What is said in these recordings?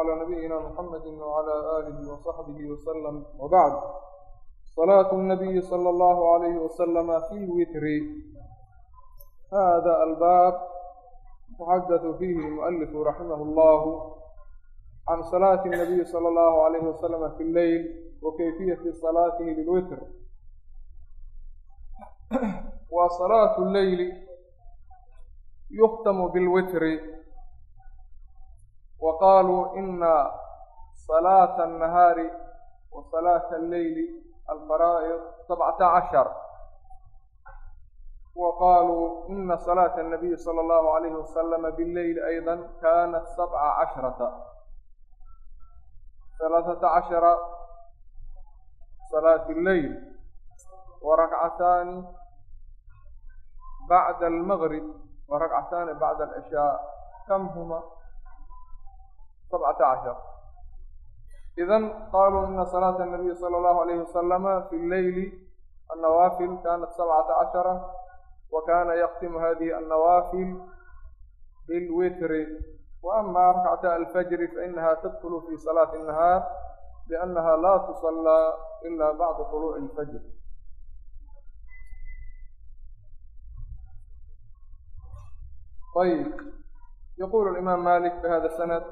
calى nabiyina mxamadi wclى aalihi wصaxbihi wslm wbacd salaaة الnabiyi slى اllah عalayh waslama fi witri hada albaab taxadatu fiihi اlmuؤalifu raximah اllah can salaati الnabiyi slى اllah عalayh waslama fi leyl wa kayfiyati salaatihi lilwitr wa salaatu leyli yuktamu bilwitri wa qaaluu ina salaata annahaari wa salaata alleyli alfaraa'id sabcata cashar wa qaaluu ina salaata annabiyi sala allahu calayhi wasalama bileyli ayda kaanat sabca casharata salaasata cashara salaat lleyl wa rakcataani bacda almaqrib wa rakcataani bacda alcishaa kam huma هما سبعة عشر إذا قالوا إن صلاة النبي صلى الله عليه وسلم في الليل النوافل كانت سبعة عشر وكان يختم هذه النوافل بالوتر وأما ركعتا الفجر فإنها تدخل في صلاة النهار لأنها لا تصلى إلا بعد طلوع الفجر طيب يقول الإمام مالك بهذا السند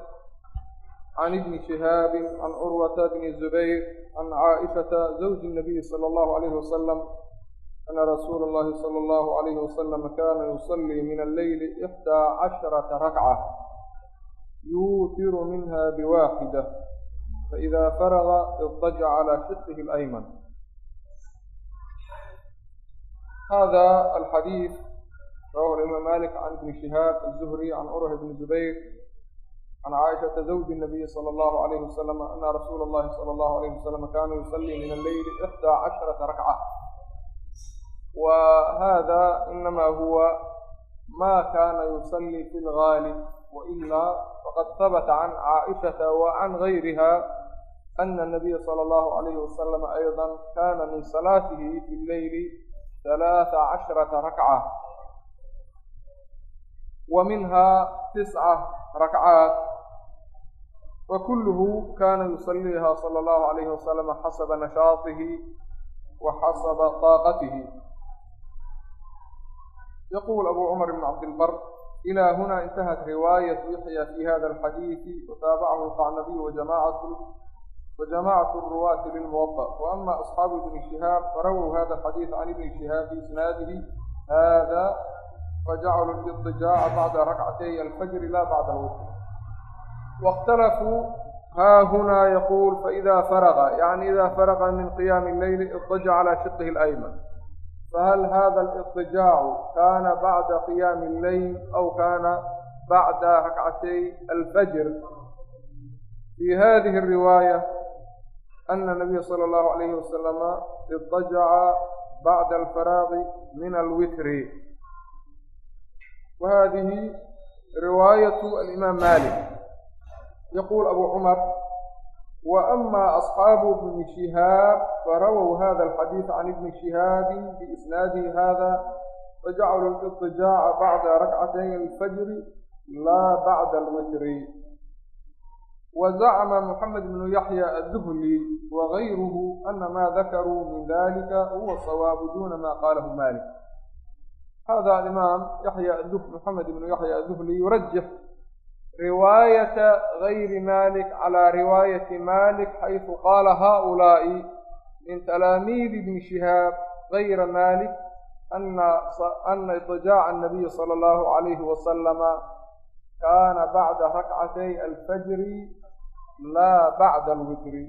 عن ابن شهاب عن عروة بن الزبير عن عائشة زوج النبي صلى الله عليه وسلم أن رسول الله صلى الله عليه وسلم كان يصلي من الليل إحدى عشرة ركعة يوتر منها بواحدة فإذا فرغ اضطجع على شقه الأيمن هذا الحديث رواه الإمام مالك عن ابن شهاب الزهري عن عروة بن الزبير عن عائشة زوج النبي صلى الله عليه وسلم أن رسول الله صلى الله عليه وسلم كان يصلي من الليل إحدى عشرة ركعة وهذا إنما هو ما كان يصلي في الغالب وإلا فقد ثبت عن عائشة وعن غيرها أن النبي صلى الله عليه وسلم أيضا كان من صلاته في الليل ثلاث عشرة ركعة ومنها تسعة ragcaad wa kulluhu kana yusaliiha sala allahu calayhi wasalama xasaba nashaatihi wa xasaba taaqatihi. Yaquul abu cumar ibn cabdilbar ilaa hunaa intahat riwaayat yaxya fi hada alxadiidi wataabacahu alqacnabiy wajamacat وجماعة الرواة للموطأ وأما أصحاب ابن شهاب فرووا هذا الحديث عن ابن شهاب بإسناده هذا fajacaluu اlidijaaca bacda rakcatay alfajri la bacda alwitr waاkhtalafuu ha hunaa yaquul faida faraqa yacni ida faraqa min qiyaami اleyli iddaja calaa shiqihi اlayman fahal hada اlidijaacu kaana bacda qiyaami اlleyl aw kaana bacda rakcatay alfajr fi hadihi الriwaaya ana nabiya sala allahu alayhi wasalama iddajaca bacda alfaraaqi min alwitri وهذه رواية الإمام مالك يقول أبو عمر وأما أصحاب ابن شهاب فرووا هذا الحديث عن ابن شهاب بإسناده هذا فجعلوا الاضطجاع بعد ركعتي الفجر لا بعد الوتر وزعم محمد بن يحيى الذهلي وغيره أن ما ذكروا من ذلك هو الصواب دون ما قاله مالك هذا الإمام يحيى محمد بن يحيى الذهلي يرجح رواية غير مالك على رواية مالك حيث قال هؤلاء من تلاميذ ابن شهاب غير مالك أن أن اضطجاع النبي صلى الله عليه وسلم كان بعد ركعتي الفجر لا بعد الوتر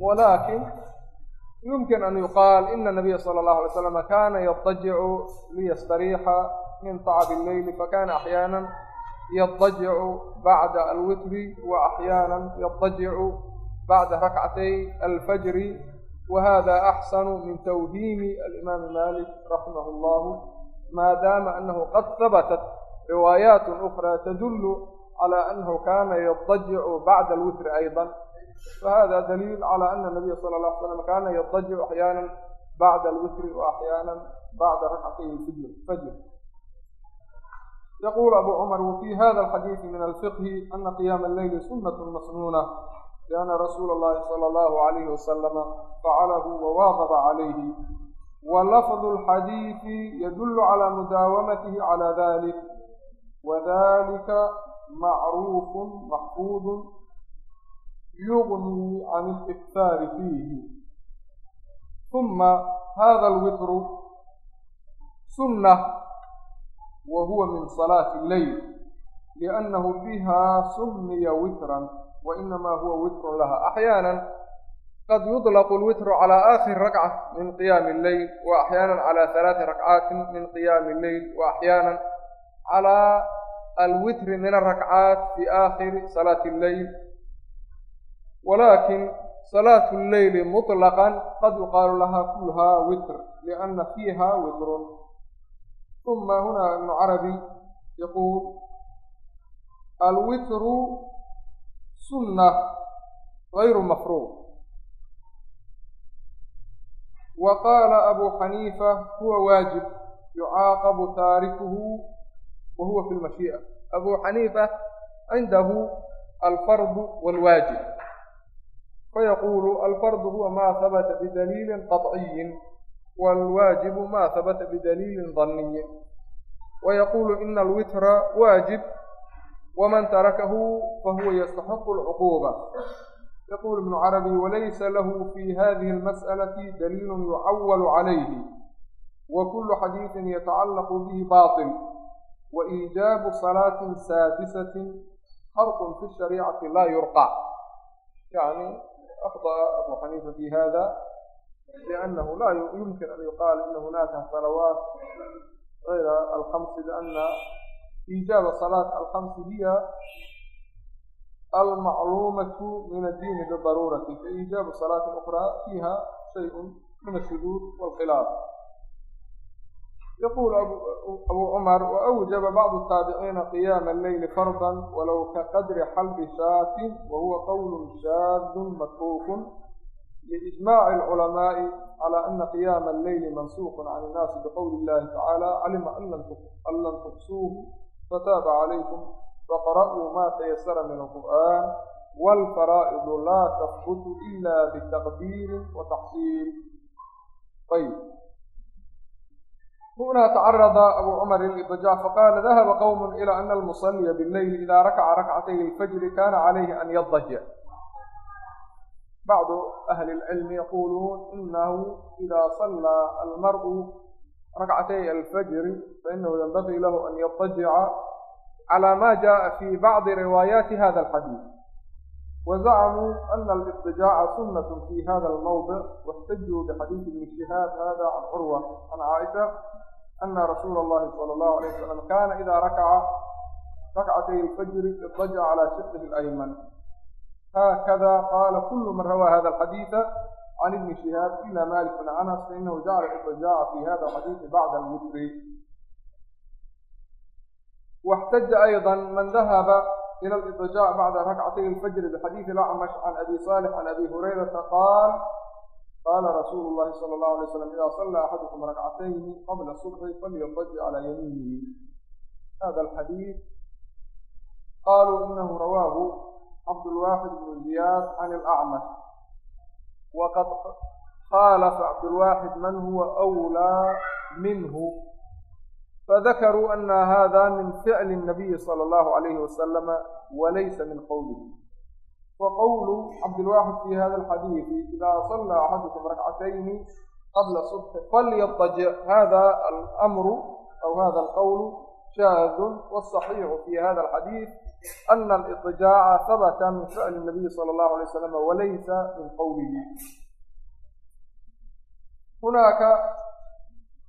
ولكن يمكن أن يقال إن النبي صلى الله عليه وسلم كان يضطجع ليستريح من تعب الليل فكان أحيانا يضطجع بعد الوتر وأحيانا يضطجع بعد ركعتي الفجر وهذا أحسن من توهيم الإمام مالك رحمه الله ما دام أنه قد ثبتت روايات أخرى تدل على أنه كان يضطجع بعد الوتر أيضا فهذا دليل على أن النبي صلى الله عليه وسلم كان يضطجع أحيانا بعد الوتر وأحيانا بعد ركعتي الفجر yaqul abu cumar wfي hada alxadiidi min alfiqhi ana qiyaama alleyli sunat masnuuna lianna rasuula اllahi salى allahu alayhi wasalama facalahu wawaadaba calayhi walafdu اlxadiidi yadulu calى mudaawamatihi calى dalik wadalika macruufu maxfuudu yugni can اlإktaari fiihi ثuma hada alwitru sunة wa huwa min salaati اleyl liأnnahu biha sumiya witran wa inama huwa witrun laha axyaana qad yuطlaqu اlwitru calى aakhir rakca min qiyaami اlleyl wa axyaana calى halaati rakcaati min qiyaami اlleyl wa axyaana calى alwitri min arakcaat walakin salaatu lleyli muطlaqan qad yuqaalu laha kulha witr liana fiiha witrun. Uma huna ibnu carabi yaquul alwitru sunna gayru mafruuq. Wa qaala abu xaniifa huwa waajib yucaaqabu taarikuhu wa huwa fi lmashii'a abu xaniifa cindahu alfardu walwaajib فيقول الفرض هو ما ثبت بدليل قطعي والواجب ما ثبت بدليل ظني ويقول إن الوتر واجب ومن تركه فهو يستحق العقوبة يقول ابن عربي وليس له في هذه المسألة دليل يعول عليه وكل حديث يتعلق به باطل وإيجاب صلاة سادسة خرق في الشريعة لا يرقع يعني أخطأ أبو حنيفة في هذا لأنه لا يمكن أن يقال أن هناك صلوات غير الخمس لأن إيجاب صلاة الخمس هي المعلومة من الدين بالضرورة فإيجاب صلاة أخرى فيها شيء من الشذوذ والخلاف يقول أبو, أبو عمر وأوجب بعض التابعين قيام الليل فرضا ولو كقدر حلب شاة وهو قول شاذ متروك لإجماع العلماء على أن قيام الليل منسوق عن الناس بقول الله تعالى علم أن لن تحصوه فتاب عليكم فقرأوا ما تيسر من القرآن والفرائض لا تثبت إلا بتقدير وتحصيل طيب هنا تعرض أبو عمر للضجاع فقال ذهب قوم إلى أن المصلي بالليل إذا ركع ركعتي الفجر كان عليه أن يضجع بعض أهل العلم يقولون إنه إذا صلى المرء ركعتي الفجر فإنه ينبغي له أن يضجع على ما جاء في بعض روايات هذا الحديث وزعموا أن الاضطجاع سنة في هذا الموضع واحتجوا بحديث ابن شهاب هذا عن عروة عن عائشة ana rasuula allahi sala allahu alayh wasalam kaana idaa rakaca rakcatay lfajri iddaja calaa shiqihi alayman haakada qaala kulu man rawaa hada alxadiida can ibni shihaab ila malik bn anas fainahu jacala idajaca fi hada alxadiidi bacda alwitri واxتج أيضا من ذهب إلى الاضطجاع بعد ركعتي الفجر بحديث الأعمش عن أبي صالح عن أبي هريرة قال qaala rasuulu llahi sala allahu alay slam idaa sallaa axadukum rakcatayni qabla subxi falyadaji calaa yamiinihi hada alxadiid qaaluu inahu rawaahu cabdulwaaxid bnu ziyaad can ilacmash waqad khaalafa cabdulwaaxid man huwa wlaa minhu fadakaruu ana hada min ficli الnabiyi salى اllahu alayhi wasalama walaysa min qowlihi وقول عبد cبdالواxد في هذا الحديث إذا صلى أحدكم ركعتين qبلa صبح فlيضطجع hda الأمر أو hda الqول شhاaذ والصحيiح في hda الحديث أن الإطجاع ثبت من فعل النبي صلى الله عليه وسلم وlaysa من qwله هناaka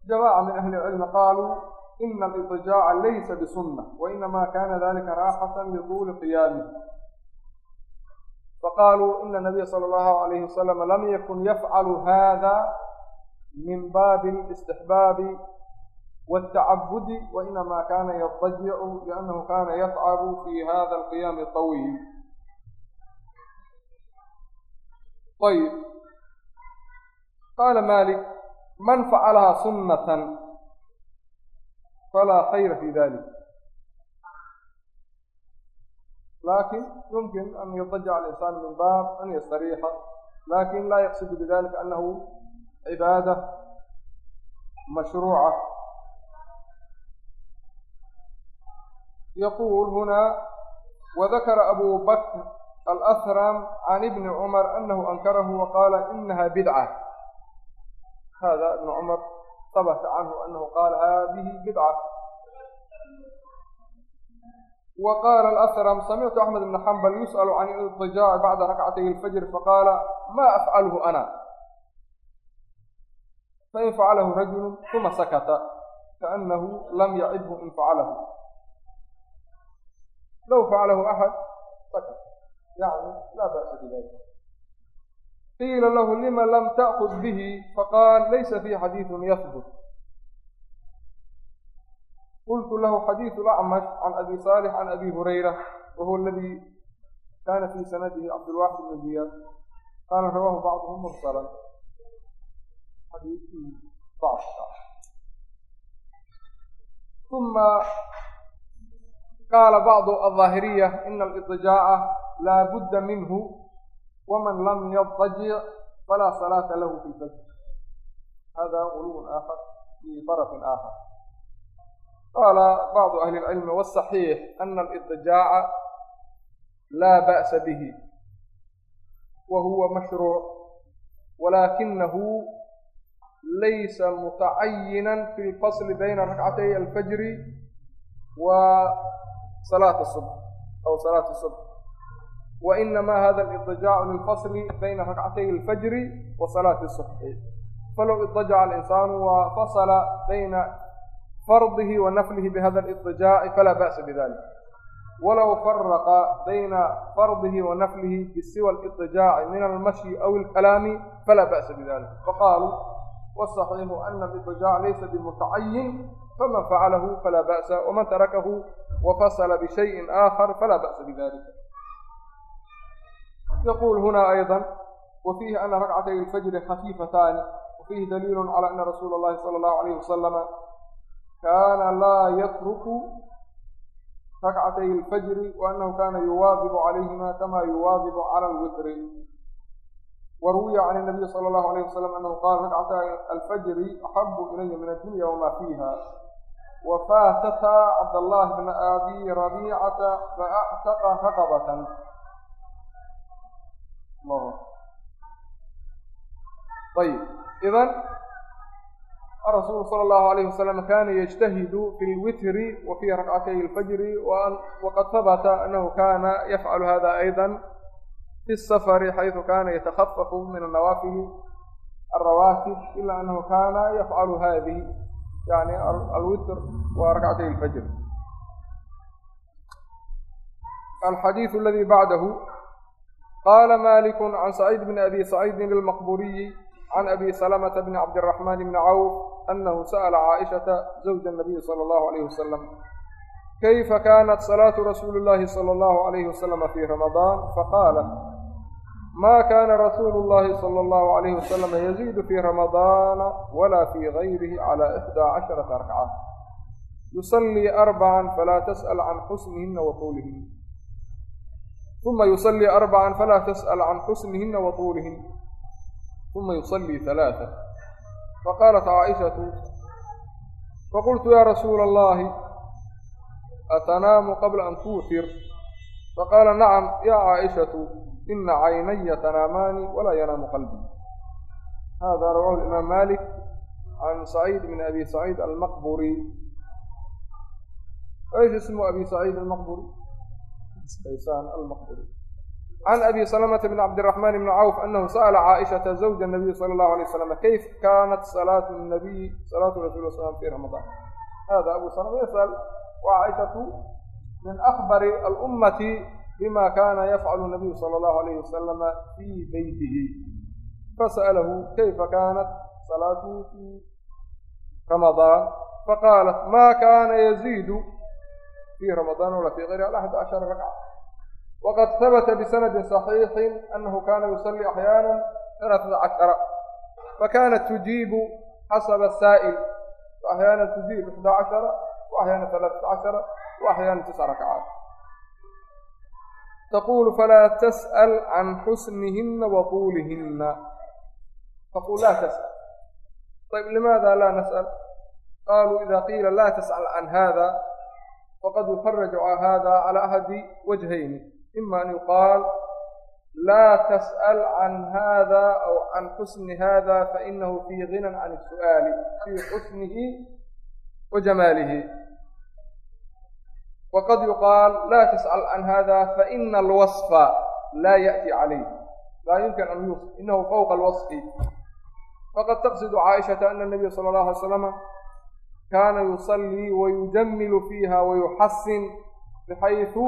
جماعة min أهل العلم qاalوا إن الإطجاع ليس بسنة وإنما كان ذلك راحة لطول قيامه faqaaluu ina nabiya sala allahu alayhi wasalam lam yakun yafcalu hada min baabi alistixbaabi wاltacabudi wainama kana yadajicu liannahu kana yatcabu fi hada alqiyaami طawiil ayb qaala malik man facalaha sunnatan falaa khayra fi dalik laakiin yumkin an yadajac alinsaan min baab an yastariixa laakiin la yaqsidu bidalika anahu cibaada mashruuca yaqul huna wadakara abu bakr alأhram can ibni cumar anahu ankarahu waqala inaha bidca hada ibn cumar habta canhu anahu qaala hadihi bidca وqاl اأsرم smعtu أحمد بن حنبل يusأل عن الاضطجاع bعda ركcتي الفجر faqاla ma أfعlه أna fain faclahu rajul ثuma sakta kaأnahu lam yacibhu in faclahu low faclahu أحad sakta yعni la bأس bdalik qiila lahu lima lam تأkd bه faqاl laysa fي xadيiث yhbت qultu lahu xadiidu lacmash can abi saalix can abi hurayra wa huwa aladii kana fii sanadihi cabdulwaxid bn ziyaad qaala rawaahu bacduhum mursalan uma qaala bacdu alظaahiriya ina alidjaaca laa budda minhu waman lam yadajic falaa salaata lahu fi lfajr hada guluw aakhar fi darafin aakhar qaala bacdu ahli اlcilmi wالصaxiix ana alidjaaca laa ba'sa bihi wa huwa mashruuc walaakinahu laysa mutacayinan fi lfasli bayna rakcatay alfajri wa salaati subx aw salaati subx wa inama hada alidjaacu lilfasli bayna rakcatay alfajri wa salaati subxi falow idajaca alinsaanu wa fasla bayna fardihi wa naflihi bihada alidjaaci falaa ba'sa bidalik walow faraqa bayna fardihi wa naflihi bisiwa alidjaaci min almashyi aw alkalaami falaa ba'sa bidalik faqaaluu wasaxiixu ana alidjaac laysa bimutacayin faman facalahu falaa ba'sa waman tarakahu wafasla bishayin aakhar falaa ba'sa bidalik yaquul huna ayضa wafiihi ana rakcatay alfajri khafiifataani wafiihi daliilu cala ana rasuula اllahi sala allahu alayh wasalama kaana laa yatruku rakcatay alfajri wa annahu kaana yuwaadibu calayhima kama yuwaadibu cala alwitri wa ruwiya can inabiyi sala allahu alayh wasalam annahu qaala rakcata alfajri axabu ilaya min addunya wama fiiha wa faatata cabdallahi bna abi rabiicata faactaqa raqabatan ayib idan an rasuulu sala allahu alayhi wasalam kaana yajtahidu fi lwitri wa fii rakcatay alfajri waqad habata annahu kana yafcalu hada ayda fi safari xaysu kana yatakhafafu min anawaafili alrawaatib ila annahu kana yafcalu hadihi yani alwitr wa rakcatay alfajr alxadiiث aladi bacdahu qala maliku can saciid bn abi saciidin almaqburiyi can abi salamata bni cabdiraxmaan bni cawf annahu sa'ala caaishata zawja nabiyi sala allahu alayhi wasalam kayfa kaanat salaatu rasuuli llahi sala allahu alayhi wasalama fii ramadaan faqaalat ma kana rasuulu llahi sala allahu alayhi wasalama yaziidu fii ramadaana wala fii gayrihi cala ixdaa casharata rakca yusallii arbacan falaa tas'al can xusnihina wa tuulihin uma yusallii arbacan falaa tas'al can xusnihina wa tuulihin uma yusallii halaata faqaalat caaishatu faqultu ya rasuula allahi atanaamu qabla an tuutir faqaala nacam ya caaishatu ina caynaya tanaamaani walaa yanaamu qalbii hada rawahu imaam malik can saciid bn abi saciid almaqburi ايش اسمه أبي سعيد المقبري سيسان المقبري can abi salamata bn cabdiraxmaan bni cawf anahu sa'ala caaishata zawja nabiy sala allahu alay wasalam kayf kaanat salaatu nabiy salaatu rasul slam fi ramadaan hada abu salama yasal wa caaishatu min akbari alummati bima kana yafcalu nabiyu sala allahu alayhi wasalama fii beytihi fasa'alahu kayfa kaanat salaatuhu fi ramadaan faqaalat ma kana yaziidu fi ramadaan wala fi gayri al axad cashara rakca wqad habta bsanadi صaxiixi anahu kana yusali axyaana ثalaaثata cashara fakanat tujiibu xasaba saa'il وaxyaana tujiib ixdaa cashara وaxyaana ثalaaثata cashara وaxyaana tisca rakcaat taqulu falaa tas'al can xusnihina wa tuulihina taqul laa tas'al ayb limaada laa nas'al qaluu ida qiila laa tas'al can hada faqad yufaraju hada cala ahadi wajhayni ima an yuqaal laa tas'al can hada aw can xusni hada fainahu fii ginan can الsu'aali fii xusnihi wa jamaalihi wqad yuqaal laa tas'al can hada faina alwaصfa laa yaأti calayh laa yumkin an yuصf inahu fawqa alwaصfi faqad taqsidu caaishata ana nabiya sala اllahu alay slama kaana yusallii wayujamilu fiiha wayuxasin bxayثu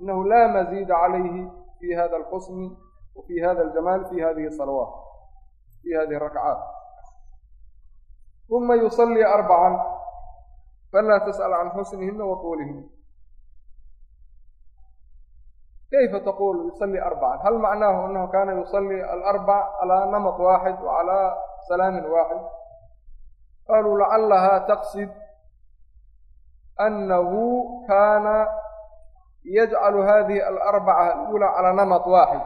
inahu laa maziida calayhi fi hada alxusni wa fi hada aljamaal fi hadihi salawaat fi hadihi rakcaat uma yusallii arbacan falaa tas'al can xusnihina wa tuulihina kayfa taqul yusalii arbacan hal macnaahu anahu kana yusalii alarbac calaa namat waaxid wa calaa salaamin waaxid qaluu lacallaha taqsid anahu kana yajcalu hadihi alarbaca alula calaa namat waaxid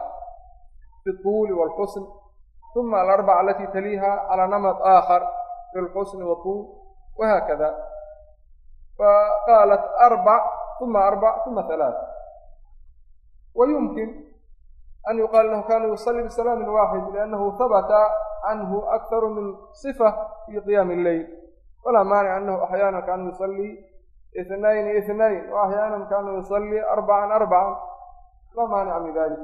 fi اطuuli wاlxusn uma alarbaca alati taliiha calaa namat aakhar fi lxusni wاطuul wahaakada faqaalat arbac uma arbac uma alaaث wayumkin an yuqaala inahu kana yusali bisalaami waaxid liannahu habata canhu akharu min صifa fi qiyaami اleyl walaa maanic anahu axyaana kaana yusalii يصلي اثنين اثنين وأحيانا كان يصلي أربعا أربعا لا مانع من ذلك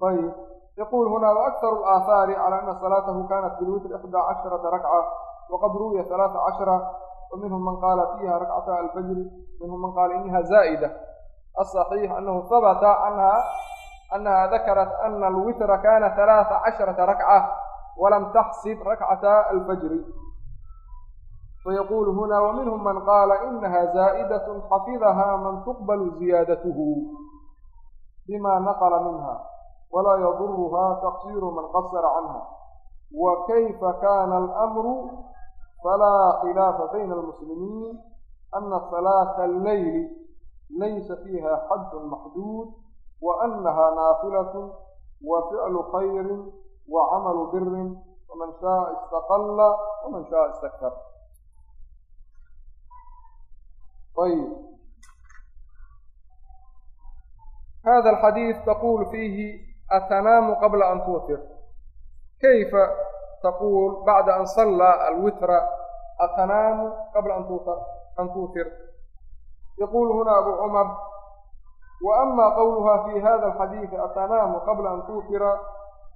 طيب يقول هنا وأكثر الآثار على أن صلاته كانت في الوتر إحدى عشرة ركعة وقد روي ثلاث عشرة ومنهم من قال فيها ركعتا الفجر منهم من قال إنها زائدة الصحيح أنه ثبت عنها أنها ذكرت أن الوتر كان ثلاث عشرة ركعة ولم تحسب ركعتا الفجر فيقول هنا ومنهم من قال إنها زائدة حفظها من تقبل زيادته بما نقل منها ولا يضرها تقصير من قصر عنها وكيف كان الأمر falaa khilaafa bayna almuslimiin ana salaata alleyli laysa fiiha xaddun maxduud wa annaha naafilatun wa ficlu khayrin wa camalu birin faman shaaa istaqalla waman shaaa istaktar ayb hada alxadiid taqul fiihi atanaamu qabla an tuutir kayfa تقول بعد أن صلى الوتر أتنام قبل أن توتر يقول هنا أبو عمر وأما قولها في هذا الحديث أتنام قبل أن توتر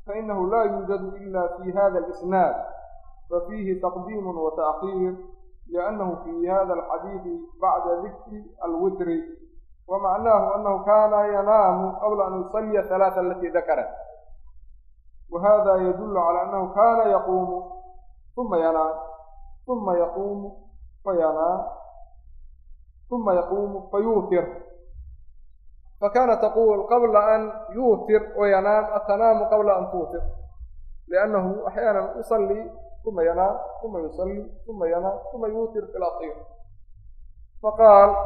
فإنه لا يوجد إلا في هذا الإسناد ففيه تقديم وتأخير لأnه في hda الxadيiث baعda dikr اlwitr ومعناه أنه kana ynاam qبل أn يصليa الثaلاثة اlتي ذakرت وhذا يdل عlى أنه kana yقuم ثuma ynاam ثuma yquم faynاam ثuma yquم fayutir fakana تquل qبلa أn yutir وynاam aتnاam qبلa أn tutir لأnنه أحياana يصلي ثم ينام ثم يصلي ثم ينام ثم يوتر في الأخير فقال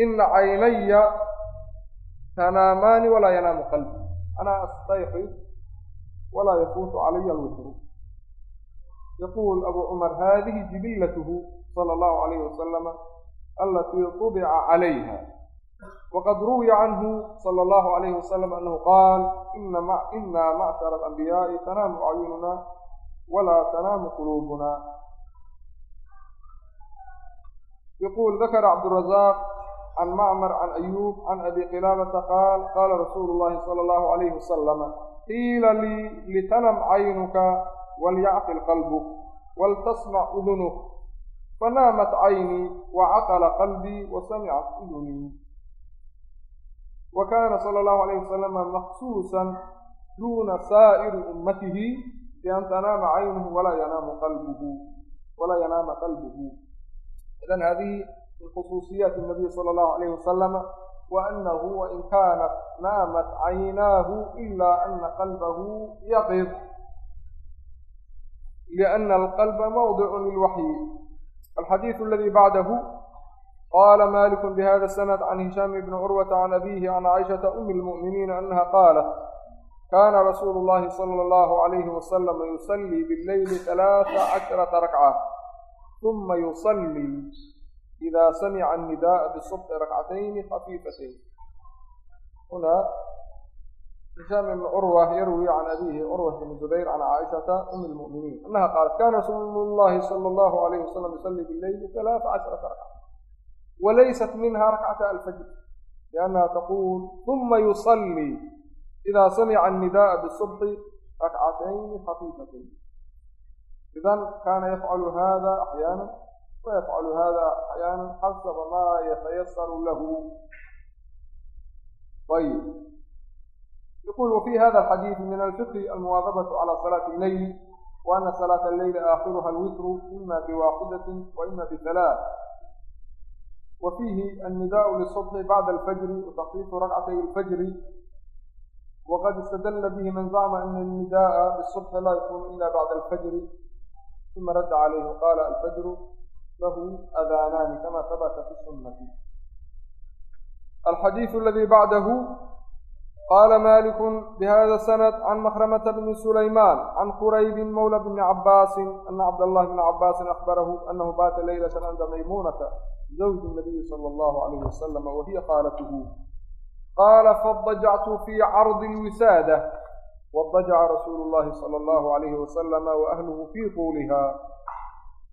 إن عيني تنامان ولا ينام قلبي أنا أستيقظ walaa yafuutu calaya alwitru yaquul abu cumar hadihi jibilatuhu sala allahu alayhi wasalama alatii tubica calayha waqad ruwiya canhu sala allahu alayhi wasalam anahu qaal ina macshara alambiyaai tanaamu acyununa ولا تنام قلوبنا يقول ذكر عبد الرزاق عن معمر عن أيوب عن أبي قلابة قال قال رسول الله صلى الله عليه وسلم قيل لي لتنم عينك وليعقل قلبك ولتصنع أذنك فنامت عيني وعقل قلبي وسمعت أذني وكان صلى الله عليه وسلم مخصوصا دون سائر أمته bian tanaama caynuhu walaa yanaamu qalbuhu walaa yanaama qalbuhu idan hadihi min khusuusiyaati nabiy sala allahu alayh wasalama وأنه وإن كانت نامت عيناه إلا أن قلبه يقظ لأن القلب موضع للوحي الحديث الذي بعده qala maliku bhada sanad can hishaam bni curwata can abihi can caaishata umi lmu'miniina anaha qaalat kana rasuulu llahi sala allahu alayhi wasalam yusallii billeyli talaata casharata rakca uma yusallii ida samica annida'a bisubxi rakcatayni khafiifatayn huna hishaam ibn curwa yarwi can abihi curwat bn zubayr can caaishata umi lmu'miniin anaha qaalat kana rasuulu llahi sala allahu alayhi wasalam yusallii billeyli talaata casharata rakca walaysat minha rakcata alfajr liannaha taquul uma yusallii idaa samica annidaaa bisubxi rakcatayni khafiifatayn idan kaana yafcalu haada axyaana wayafcalu haada axyaana xasaba maa yatayasaru lahu ayb يقول وفي هذا الحديث من الفقه المواظبة على صلاة الليل وأن صلاة الليل آخرها الوتر إما بواحدة وإما بثلاث. وفيه النداء للصبح بعد الفجر وتخفيف ركعتي الفجر wqad istadla bihi man zacma ana nidaaءa bsubxi laa yakunu ila bacda alfajri uma radda calayhi qaala alfajru lahu adaanaani kama habata fi sunati alxadiiثu aladii bacdahu qaala maliku bihada sanad can makramata bni sulaymaan can quraybin mawla bni cabaasin ana cabdallahi bna cabaasin ahbarahu anahu baata leylata canda maymuunata zawji nabiyi salى اllahu alayh wasalama wahiya qaalatuhu qaala fadajactu fii cardi lwisaada wadajaca rasuulu llahi sala allahu alayhi wasalama wa ahluhu fii tuuliha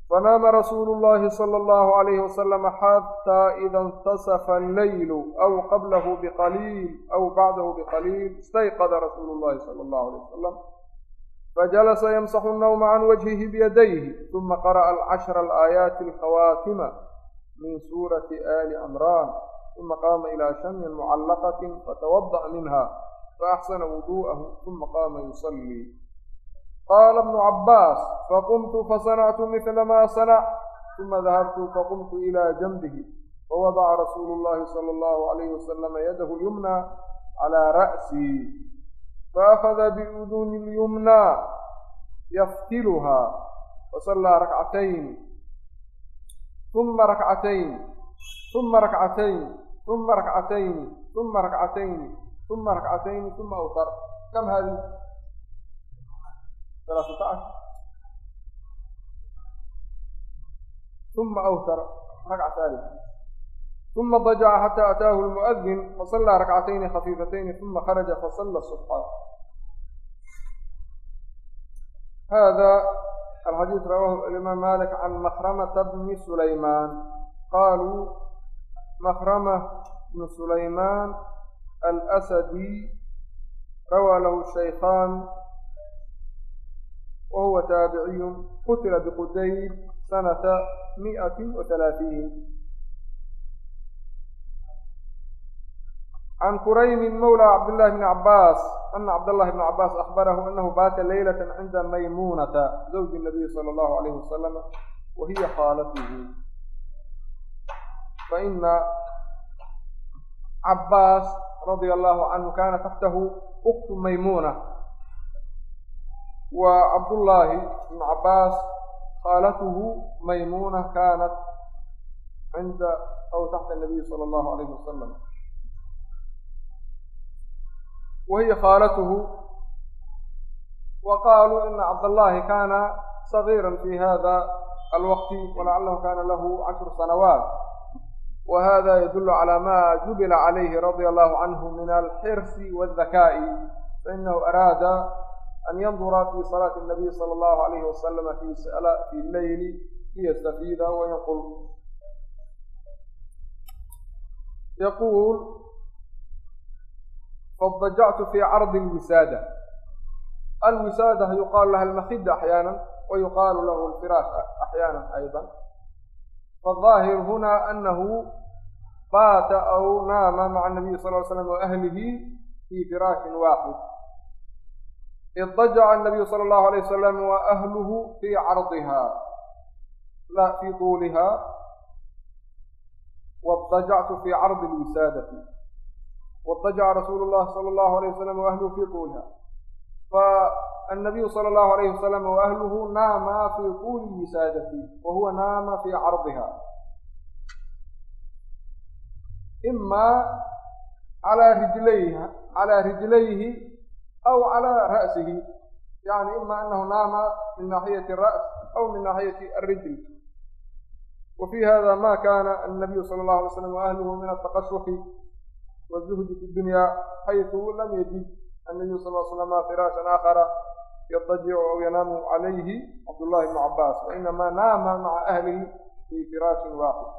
fanaama rasuulu llahi sala allahu alayhi wasalama xataa ida intasafa alleylu aw qablahu biqaliil aw bacdahu biqaliil istayqada rasuulu llahi sala allahu alayh wasalam fajalasa yamsaxu annawma can wajhihi biyadayhi uma qara'a alcashra alaayaati alkhawaatima min suurati ali cimraan uma qaama ilaa shamin mucallaqatin fatawada'a minha faaxsana wudu'ahu uma qaama yusallii qaala ibnu cabbaas faqumtu fasanactu midla maa sanac uma dahabtu faqumtu ilaa janbihi fawadaca rasuulu llahi sala allahu alayhi wasalama yadahu lyumna calaa ra'sii faأkhada biuduni اlyumna yaftiluhaa fasallaa rakcatayn uma rakcatayn uma rakcatayni uma rakcatayni uma rakcatayni uma rakcatayni uma awtar kam haadihi alaasata cashar uma awtar rakca haalis uma dajaca xataa ataahu lmuadin fasallaa rakcatayni khafiifatayni uma kharaja fasalla subxa hada alxadiis rawaahu imaam malik can makramata bni sulaymaan qaaluu makrama bnu sulaymaan alasadi rawaa lahu shaykhaan wahuwa taabiciyu qutila biqudayb sanata miati wahalaatiin can kuraymin mawla cabdillahi bni cabbaas ana cabdallahi bni cabbaas ahbarahu anahu baata leylata cinda maymuunata zawji nabiyi sala allahu alayhi wasalama wa hiya khaalatuhu faina cabaas radia allahu canhu kaana taxtahu uktu maymuuna wa cabdullaahi ibnu cabaas khaalatuhu maymuuna kaanat cinda aw taxta nabiyi sala allahu alayhi wasalam wa hiya khaalatuhu wa qaaluu ina cabdallahi kaana sagiira fi hada alwaqti walacalahu kana lahu cashru sanawaat وhذا يدل على mا جuبل عليه رضي الله عنه من الحرص والذكاء فإنه أrاad أن ينظر في صلاة النبي صلى الله عليه وسلم في في الlyل ليستفيd وينqل يقول فاضجعت في عرض الوساadة الوساadة يقال لha المخدة أحياaنا ويقال لh الفراaش أحياaنا أيضا فالظاهر هنا أنه بات أو نام مع النبي صلى الله عليه وسلم وأهله في فراش واحد اضطجع النبي صلى الله عليه وسلم وأهله في عرضها لا في طولها واضطجعت في عرض الوسادة واضطجع رسول الله صلى الله عليه وسلم وأهله في طولها ف النبي صلى الله عليه وسلم وأهله ناما في طول الوسادة وهو نام في عرضها إما على رجليه على رجليه أو على رأسه يعني إما أنه نام من ناحية الرأس أو من ناحية الرجل وفي هذا ما كان النبي صلى الله عليه وسلم وأهله من التقشف والزهد في الدنيا حيث لم يجد النبي صلى الله عليه وسلم فراشا آخر yadajicu aw yanaamu calayhi cabdullahi bnu cabaas wainama naama maca ahlihi fi firaashin waaxid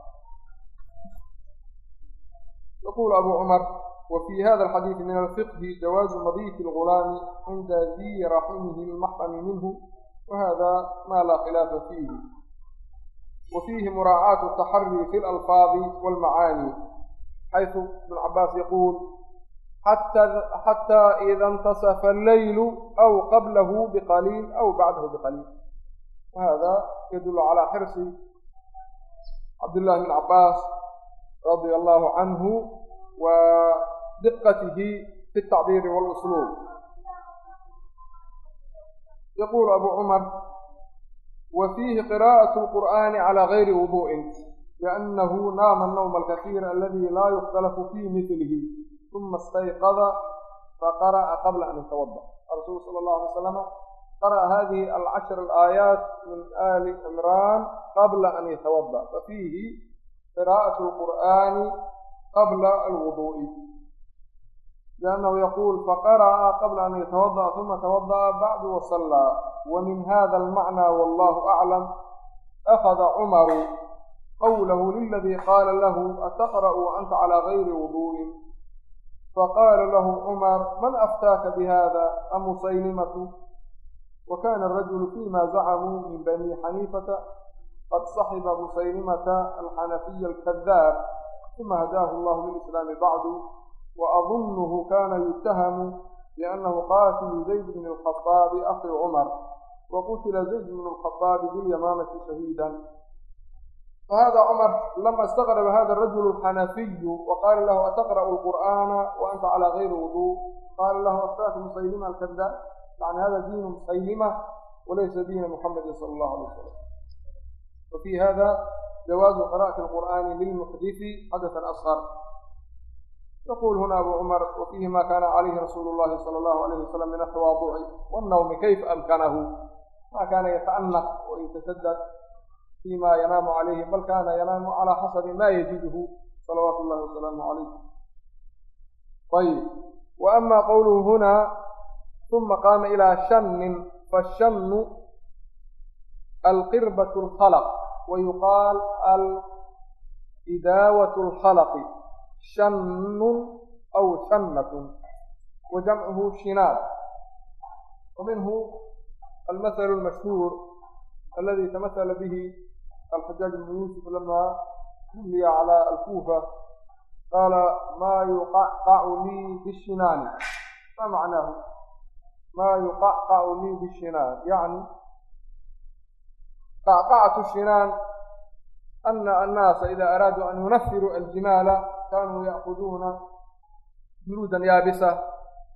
yaqulu abu cumar wfi hada alxadiidi min alfiqhi jawaazu madiifi algulaami cinda dii raximihi lmaxrami minhu wahada ma laa khilaafa fiihi wa fiihi muraacaatu taxari fi lalfaadi walmacaani xaysu ibn cabaas yaquul xataa ida intasafa alleylu aw qablahu biqaliil aw bacdahu biqaliil wahada yadulu calaa xirsi cabdillahi bn cabaas radia allahu canhu wa diqatihi fi tacbiiri walusluub yaquulu abu cumar wa fiihi qiraa'atu lqur'aani calaa gayri wudu'in liannahu naama annawma alkasiira aladi laa yukhtalafu fii midlihi uma istayqada faqara'a qabla an yatawada rasuulu sala allahu alay slama qara'a hadihi alcashar alaayaat min ali cimraan qabla an yatawada fafiihi qiraa'atu lqur'aani qabla liannahu yaquul faqara'a qabla an yatawada'a uma tawada'a bacdu wasallaa wa min hada almacna wallahu aclam akhada cumaru qawlahu liladii qaala lahu ataqra'u anta calaa gayri wudu'in faqaala lahu cumar man aftaaka bihada am musaylimatu wa kana arajulu fima zacamuu min bani xaniifata qad saxiba musaylimata alxanafiya alkadaab uma hadaahu allahu lilislaami bacdu wa adunuhu kana yutahamu biannahu qaatilu zayd bn alkhaaabi akhi cumar wa qutila zayd bn alkhaaabi bilyamaamati shahiidan istaqraba hada rajulu alxanafiyu waqaala lahu ataqra'u alqur'aana wa anta calaa gayri wudu qaala lahu aftaaka musaylima alkadaab yani hada diinu musaylima walaysa diina muxamedi sala allahu alay wasalam wa fi hada jawaazu qira'ati alqur'aani lilmuxdisi xadasan asqar yaqul huna abu cumar wa fiihi ma kana calayhi rasuulu llahi sala allahu alayh wasalam min altawaaduci wannawmi kayfa amkanahu ma kana yata'anaq wa fima yanaamu calayhi bal kana yanaamu calaa xasabi ma yajiduhu salawaatu llahi wasalaamu calayh ayib wa ama qowluhu huna uma qaama ilaa shannin fashannu alqirbat alkhalq wa yuqaal alidaawat alkhalqi shannun aw shannatun wa jamcuhu shinaad wa minhu almathalu almashhuur aladi tamathala bihi alxajaaj bnu yuusuf lama ulliya cala alkuufa qaala maa yuqacqacu lii bishinaani ma macnaahu maa yuqacqacu lii bishinaan yacni qacqacatu shinaan ana annaasa ida araaduu an yunafiruu aljimaala kanuu ya'kuduuna juluudan yaabisa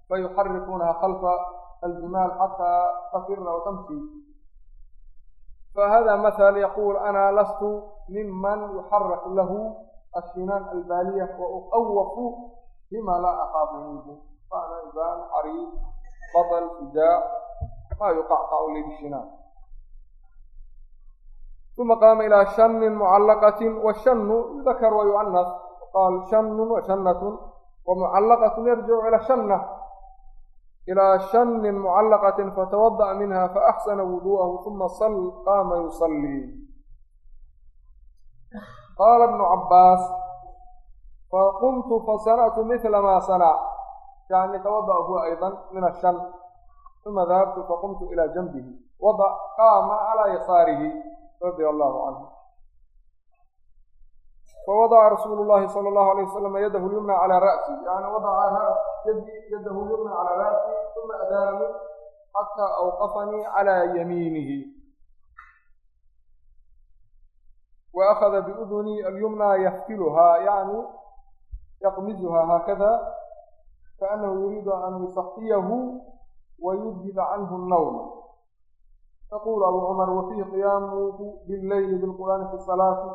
fayuxarikuunaha khalfa aljimaal xataa tafirna wa tamshi fahada mathal yaquul ana lastu miman yuxaraku lahu ashinaan albaaliya wa uqawafu bima laa akaafu minhu faana ibaan xariif baطl shujaac ma yuqacqacu li bishinaan uma qaama ilaa shanin mucallaqatin washanu yudakar wa yu'anas qaal shanun wa shanatun wa mucallaqatun yarjicu ila shanna ilaa shanin mucallaqatin fatawada'a minha faaxsana wudu'ahu uma qaama yusallii qaala ibnu cabbaas faqumtu fasana'tu mila ma sanac yani tawada'a huwa ayضa min ashan uma dahabtu faqumtu ila janbihi wada qaama calaa yasaarihi radia allahu canhu fawadaca rasuulu llahi sala allahu alayh wasalam yadahu lyumna calaa ra'si yani wadaca yadahu lyumna calaa ra'si uma adaani xataa awqafanii calaa yamiinihi wa akhada biuduni alyumna yaftiluhaa yani yaqmizuha haakada kaanahu yuriidu an yusaxiyahu wa yudhiba canhu annawma yaqulu abu cumar wa fiihi qiyaamuhu billeyli bilqur'aani fi salaati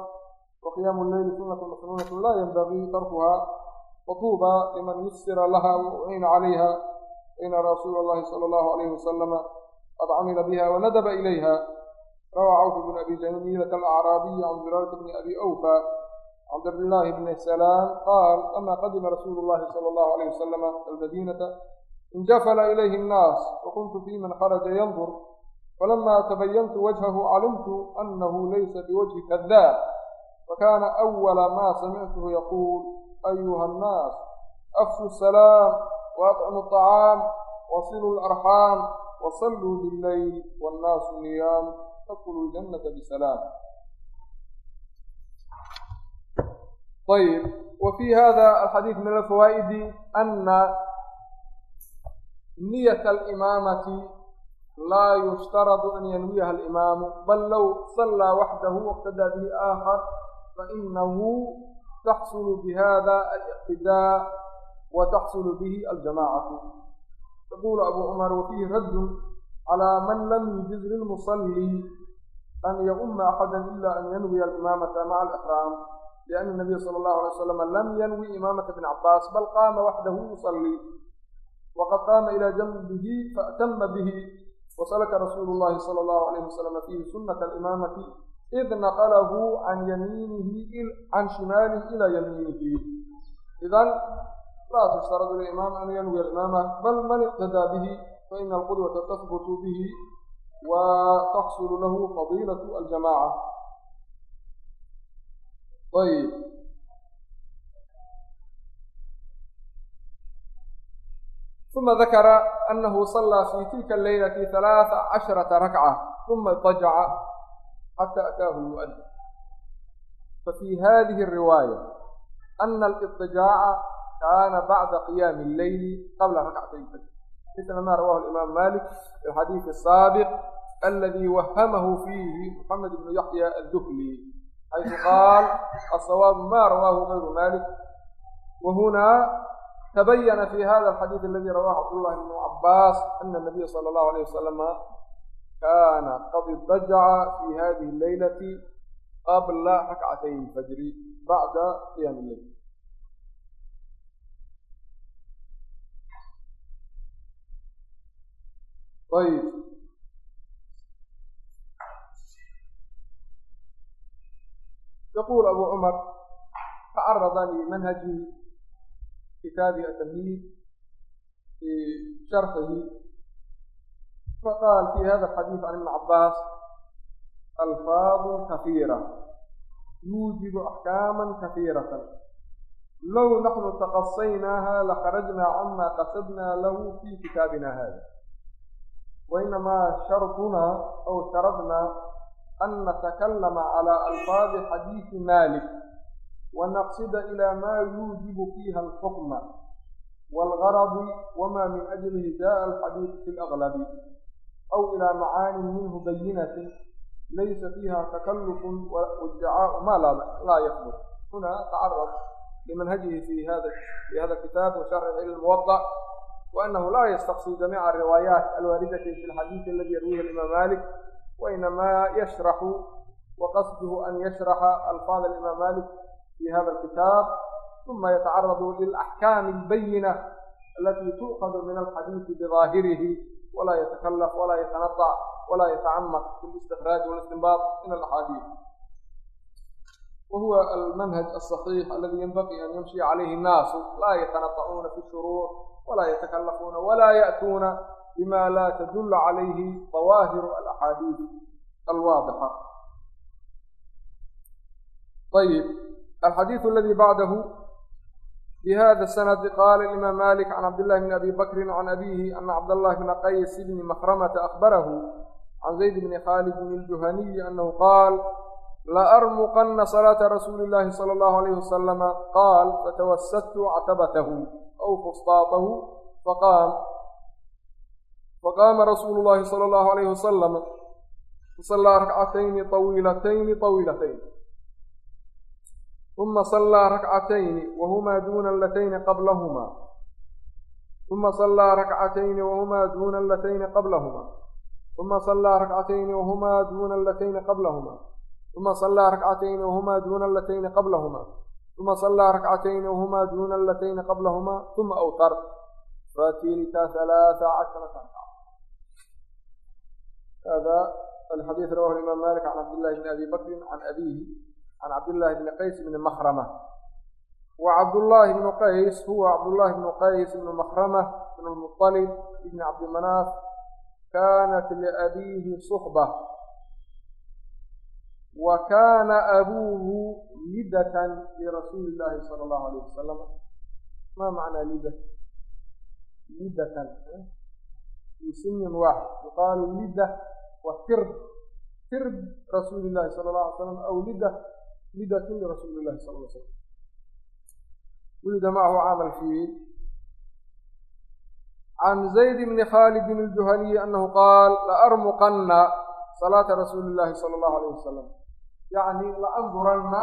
وقyam الleyl sunaة masnuunaة la ynbغii tarkuha wطuba lman yusira laha wأina عalayha ina rasuul اllahi salى اllahu عalayh waslama qad camila biha wanadba ilayha rawى cawf bn abi jamilة alأcraabiyi can zuraarat bn abi أwfى can cabdillaahi bn salaam qaal ama qadima rasuulu اllahi salى اllahu عalayh waslama almadinata injafla ilayhi الnaas wakuntu fi man kharaja yandur falama tabayantu wajhahu calimtu anahu laysa biwajhi kadaab فكان أول ما سمعته يقول أيها الناس أفشوا السلام وأطعموا الطعام وصلوا الأرحام وصلوا بالليل والناس نيام تدخلوا الجنة بسلام طيب وفي هذا الحديث من الفوائد أن نية الإمامة لا يشترط أن ينويها الإمام بل لو صلى وحده واقتدى به آخر فإنه تحصل بهذا aliqtidaa وتحصل به الجماعة aljamacatu يقول أبو عمر وفيه رد على من لم يجز للمصلي أن يؤم أحدا إلا أن ينوي الإمامة مع الإحرام لأن النبي صلى الله عليه وسلم لم ينوي إمامة ابن عباس بل قام وحده يصلي وقد قام إلى جنبه فأتم به وسلك رسول الله صلى الله عليه وسلم فيه سنة الإمامة إذ نقله عن يمينه عن شماله إلى يمينه إذا لا تشترط الإمام أن ينوي الإمامة بل من اقتدى به فإن القدوة تثبت به وتحصل له فضيلة الجماعة طيب ثم ذكر أنه صلى في تلك الليلة ثلاث عشرة ركعة ثم اضطجع حتى xataa ataahu yuؤdii fafi hadihi الriwaaya ana اlاطijaaca kaana bacda qiyaami اleyli qabla rakcatay fajr misla ma rawahu imaamu malik fi lxadiidi الsaabiq aladi wahamahu fiihi muxamed ibnu yaxya adduhli xaysu qaal asawaabu ma rawaahu gayru malik wahunaa tabayana fi hada alxadiid aladi rawahu cabdullahi bnu cabaas ana nabiya sala allahu alayh wasalama كان قد اضطجع في هذه الليلة قبل ركعتي الفجر بعد قيام الليل طيب يقول أبو عمر تعرض لمنهج كتاب التمهيد في شرحه فقال في هذا الحديث عن ابن عباس ألفاظ كثيرة يوجب أحكاما كثيرة لو نحن تقصيناها لخرجنا عما قصدنا له في كتابنا هذا وإنما شرطنا أو شرطنا أن نتكلم على ألفاظ حديث مالك ونقصد إلى ما يوجب فيها الحكم والغرض وما من أجله جاء الحديث في الأغلب aw ilaa macaanin minhu bayinatin laysa fiiha takallufun waiddicaau maa laa yaqbul huna tacarad limanhajihi fi hada kitaab wa sharxi cilmi muwadac وأنه لا يستقصي جميع الروايات الواردة في الحديث الذي يرويه الإمام مالك وإنما يشرح وقصده أن يشرح ألفاظ الإمام مالك في هذا الكتاب ثم يتعرض للأحكام البينة التي تؤخذ من الحديث بظاهره ولا يتكلف ولا يتنطع ولا يتعمق في الاستخراج والاستنباط من الأحاديث وهو المنهج الصحيح الذي ينبغي أن يمشي عليه الناس لا يتنطعون في الشروع ولا يتكلفون ولا يأتون بما لا تدل عليه ظواهر الأحاديث الواضحة طيب الحديث الذي بعده في هذا السند قال الإمام مالك عن cبدالله بن أبي بكر عن أبيه أن عبد الله بن قيس بن مخرمة أخبره عن زيد بن khالد الجهني أنه قال لأرمقن صلاة رسول الله صلى الله عليه وسلم قال فتوسدت عتبته أو fsطاaطه فقام fqاma رasuuل اللhi صلى الله عليه وسلم فصلىa ركعتين طويلتين طويلتين ثم صلى ركعتين وهما دون اللتين قبلهما ثم صلى ركعتين وهما دون اللتين قبلهما ثم صلى ركعتين وهما دون اللتين قبلهما uma sallaa rakcatayni wahumaa duuna alatayni qablahuma uma sallaa rakcatayni wahumaa duuna alatayni qablahuma uma awtar fatilka halaaa casharata ragca hada alxadiis rawahu imaam malik can cabdillahi bni abi bakrin can abiihi can cabdillahi bni qays bni makrama wa cabdullaahi bnu qays huwa cabdullaahi bnu qays bnu makrama bn lmuطalib ibni cabdimanaaf kanat liabiihi suxba wa kana abuuhu lidatan lirasuuli llahi sala allahu alayh wasalam ma macnaa lida lidatan fi sinin waaxid yuqaalu lida wa tirb tirb rasuuli llahi sala allah alay slam aw lida lidatun lirasuuli llahi sala ly slam wulida macahu caama alfiil can zayd bni khaalidin aljuhaniyi anahu qaal laarmuqanna salaata rasuuli llahi sala allahu alayh wasalam yacni laanduranna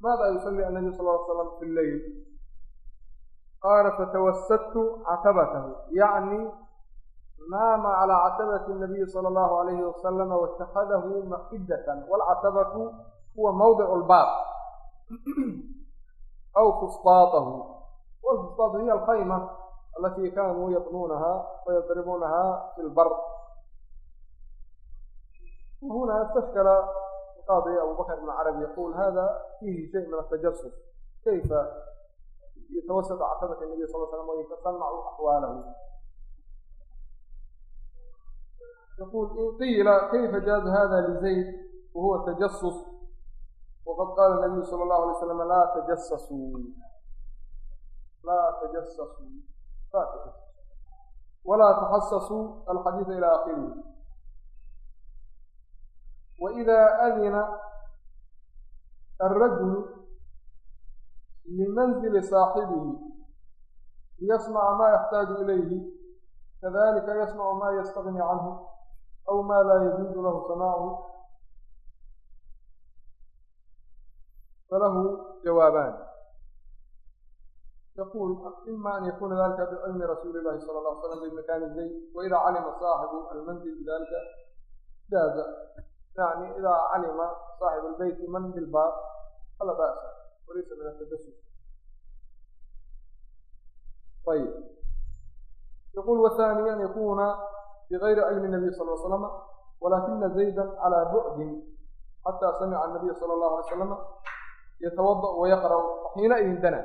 maada yusalli annabiy sal ly slam fi lleyl qaala fatawasadtu catabatahu yacni naama calaa catabati nabiyi sala allahu alayhi wasalama waitakadahu maqidatan walcatabatu huwa mawdicu lbaab aw fusطaatahu wlfusطaatu hiya alkhayma alati kanuu yabnuunaha wayadribuunaha fi lbar wahuna istashkala qaadi abu bakr ibn carabi yaqul hada fihi shay min atajasus kayfa yatawasat catabati nabiy sal slam waytasamacu axwaalahu yaqul in qiila kayfa jaaza hada lizayd wahuwa tajasus waqad qaala nabiyu sala allahu alay slam laa tajasasuu laa tajasasuu laa tajasasuu walaa taxasasuu alxadiida ila akhirihi waida adina alrajulu limanzili saaxibihi liyasmaca maa yaxtaaju ilayhi kadalika yasmacu maa yastagni canhu aw maa laa yajuuzu lahu samaacuhu falahu jawaabaan yaqul ima an yakuna dalika bicilmi rasuuli illahi sala allah slam bimakaani zayd waida calima saaxibu almanzil bidalika jaaza yani ida calima saaxibu lbeyti man bilbaab fala ba'sa walaysa min atajasus ayib yaqul wathani an yakuna bigayri cilmi nabiy sal l slama walakina zayda calaa bucdin xataa samica anabiy sala allahu alay slama yatawada wayaqra'u xiinaidindana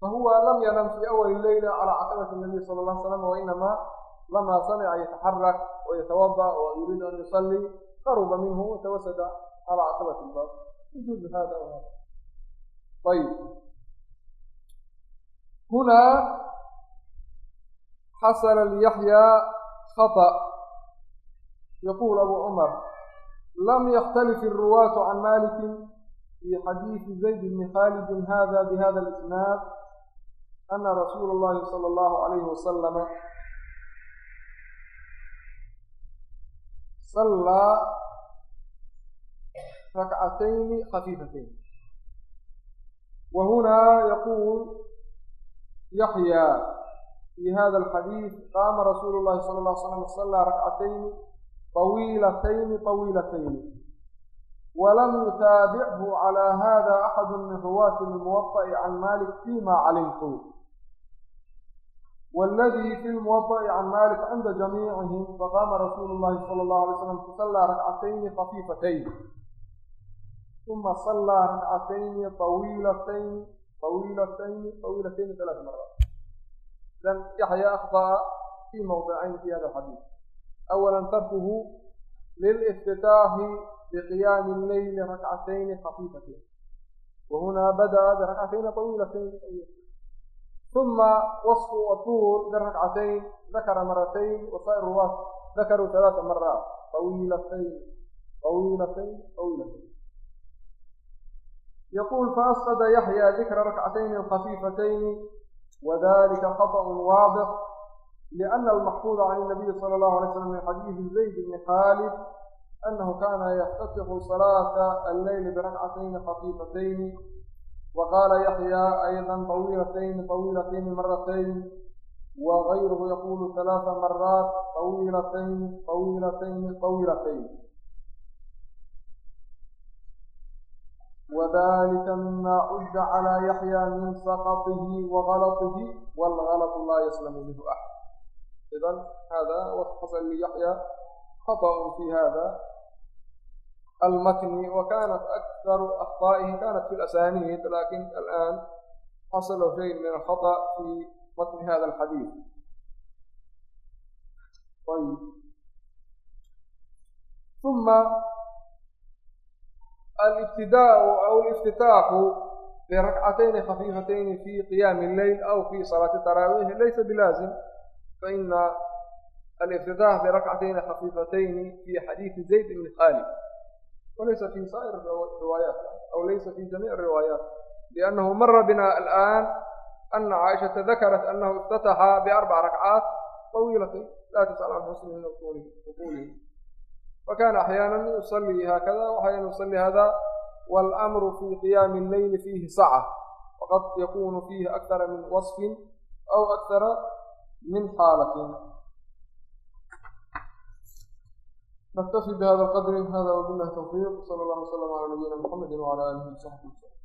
fahuwa lam yanam fii awali leyla calaa caqabati nabiy sala alla l slam wainamaa lamaa samica yataxarak wayatawada wa yuriidu an yusallii qaruba minhu watawasada calaa caqabati lbaab yajuuzu hada ayib hunaa xasana liyaxyaa khata' yaquul abu cumar lam yakhtalifi alruwaatu can malikin في حديث زيد بن خالد هذا بهذا الإسناد أن رسول الله صلى الله عليه وسلم صلى ركعتين خفيفتين وهنا يقول يحيى في هذا الحديث قام رسول الله صلى الله عليه وسلم صلى ركعتين طويلتين طويلتين wlam yutaabichu calى hada axadu min ruwaati lmuwaطa'i can malik fima calimtu wاladii fi lmuwaطa'i can malik cinda jamiicihim faqaama rasuulu اllahi salى اllahu alay slam fasallaa rakcatayni khafiifatayn uma sallaa rakcatayni طawiilatayni طawiilatayni طawiilatayni ثalaث maraat idan yaxya akhطأa fi mawdicayn fi hada xadiid awala tarkuhu liliftitaaxi بقيام الليل ركعتين خفيفتين وهنا بدأ بركعتين طويلتين ثم وصف الطول بالركعتين ذكر مرتين وسائر الرواة ذكروا ثلاث مرات طويلتين طويلتين طويلتين يقول فأسقط يحيى ذكر ركعتين خفيفتين وذلك خطأ واضح لأن المحفوظ عن النبي صلى الله عليه وسلم من حديث زيد بن خالد أنه كان يفتتح صلاة الليل بركعتين خفيفتين وقال يحيى أيضا طويلتين طويلتين مرتين وغيره يقول ثلاث مرات طويلتين طويلتين طويلتين وذلك مما عد على يحيى من سقطه وغلطه والغلط لا يسلم منه أحد إذا هذا وحصل ليحيى خطأ في هذا المتن وكانت أكثر أخطائه كانت في الأسانيد لكن الآن حصل شيء من الخطأ في متن هذا الحديث طيب ثم الابتداء أو الافتتاح لركعتين خفيفتين في قيام الليل أو في صلاة التراويح ليس بلازم فإن الافتتاح بركعتين خفيفتين في حديث زيد بن خالد walaysa fi saa'ir riwaayaat aw laysa fi jamiic riwaayaat liannahu mara bina alآan ana caaishaةa dakarat anahu اftataxa biarbac rakcaat طawiilatayn laa tasأal can xusnihi uquulihi fakana axyaana yusalii haakada waxayna yusalii hada wاlamru fi qiyaami اleyli fiihi saca waqad yakunu fiihi akara min waصfi aw akara min xaalatin نكتفي بهذا القدر هذا وبالله توفيق صلى الله وسلم على نبينا محمد وعلى آله وصحبه وسلم